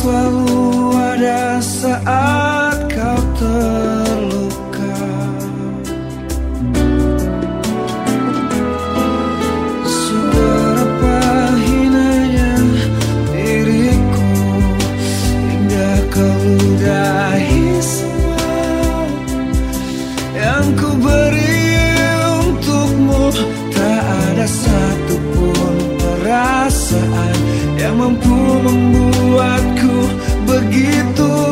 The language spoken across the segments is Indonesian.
selalu ada saat membuatku begitu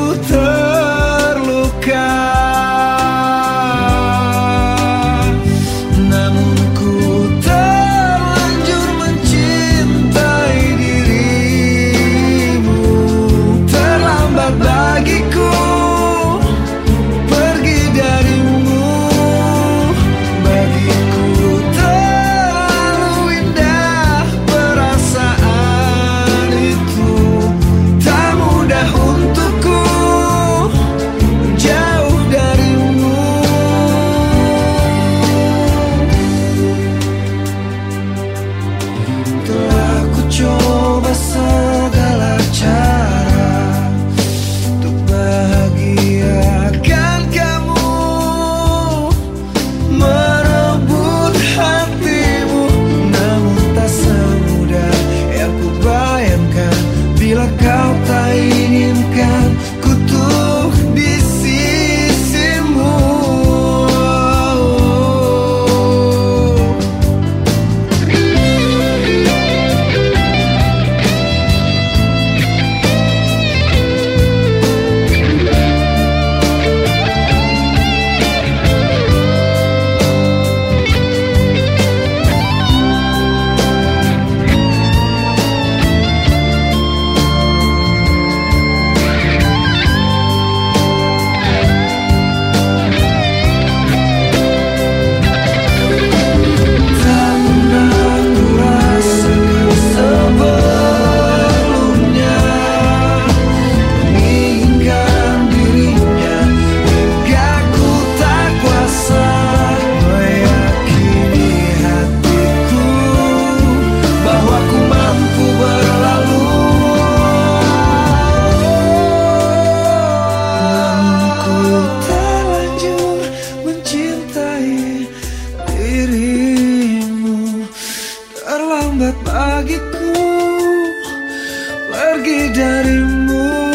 bagiku pergi darimu.